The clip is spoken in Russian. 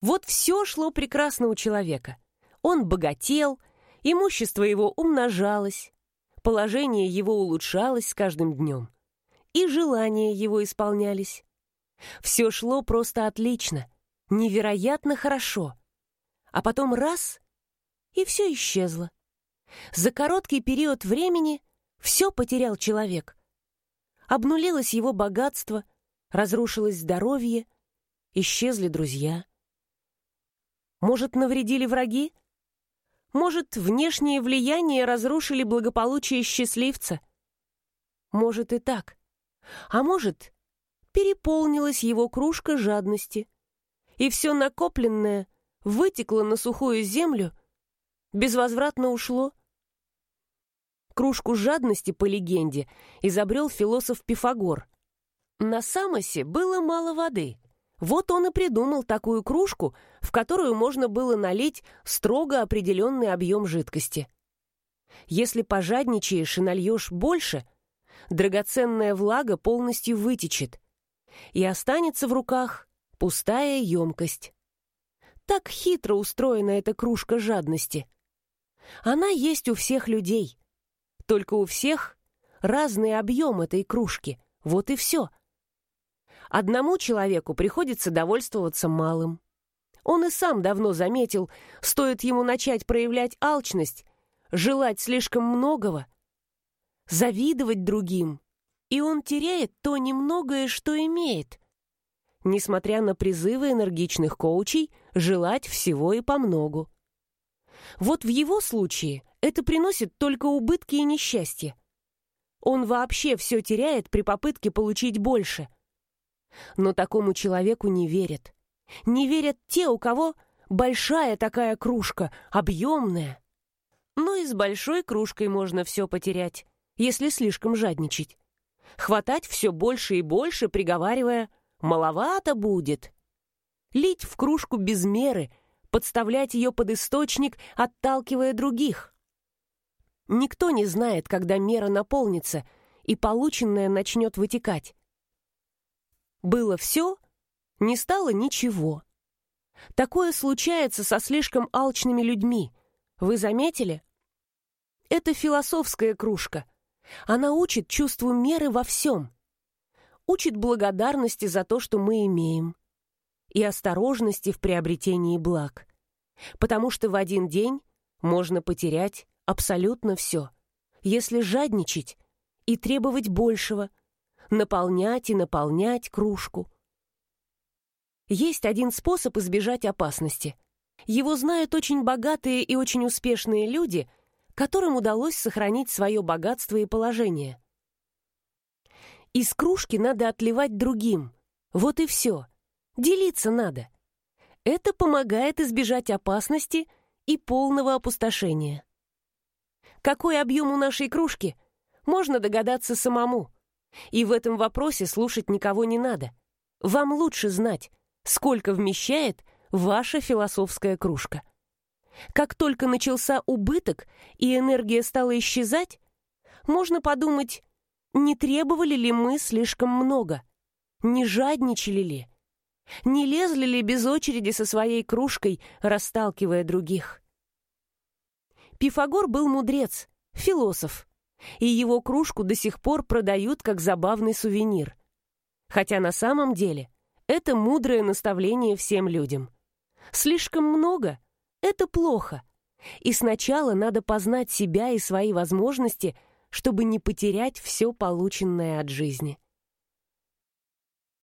Вот все шло прекрасно у человека. Он богател, имущество его умножалось, положение его улучшалось с каждым днем, и желания его исполнялись. Все шло просто отлично, невероятно хорошо. А потом раз — и все исчезло. За короткий период времени все потерял человек. Обнулилось его богатство, разрушилось здоровье, исчезли друзья. Может, навредили враги? Может, внешнее влияние разрушили благополучие счастливца? Может и так. А может, переполнилась его кружка жадности, и все накопленное вытекло на сухую землю, безвозвратно ушло. Кружку жадности, по легенде, изобрел философ Пифагор. На Самосе было мало воды. Вот он и придумал такую кружку, в которую можно было налить строго определенный объем жидкости. Если пожадничаешь и нальешь больше, драгоценная влага полностью вытечет, и останется в руках пустая емкость. Так хитро устроена эта кружка жадности. Она есть у всех людей. Только у всех разный объем этой кружки. Вот и все. Одному человеку приходится довольствоваться малым. Он и сам давно заметил, стоит ему начать проявлять алчность, желать слишком многого, завидовать другим, и он теряет то немногое, что имеет. Несмотря на призывы энергичных коучей желать всего и помногу. Вот в его случае это приносит только убытки и несчастье. Он вообще все теряет при попытке получить больше. Но такому человеку не верят. Не верят те, у кого большая такая кружка, объемная. Но и с большой кружкой можно все потерять, если слишком жадничать. Хватать все больше и больше, приговаривая «маловато будет». Лить в кружку без меры, подставлять ее под источник, отталкивая других. Никто не знает, когда мера наполнится, и полученное начнет вытекать. Было все, не стало ничего. Такое случается со слишком алчными людьми. Вы заметили? Это философская кружка. Она учит чувству меры во всем. Учит благодарности за то, что мы имеем. И осторожности в приобретении благ. Потому что в один день можно потерять абсолютно все, если жадничать и требовать большего, наполнять и наполнять кружку. Есть один способ избежать опасности. Его знают очень богатые и очень успешные люди, которым удалось сохранить свое богатство и положение. Из кружки надо отливать другим. Вот и все. Делиться надо. Это помогает избежать опасности и полного опустошения. Какой объем у нашей кружки, можно догадаться самому. И в этом вопросе слушать никого не надо. Вам лучше знать, сколько вмещает ваша философская кружка. Как только начался убыток и энергия стала исчезать, можно подумать, не требовали ли мы слишком много, не жадничали ли, не лезли ли без очереди со своей кружкой, расталкивая других. Пифагор был мудрец, философ, и его кружку до сих пор продают как забавный сувенир. Хотя на самом деле это мудрое наставление всем людям. Слишком много — это плохо. И сначала надо познать себя и свои возможности, чтобы не потерять все полученное от жизни.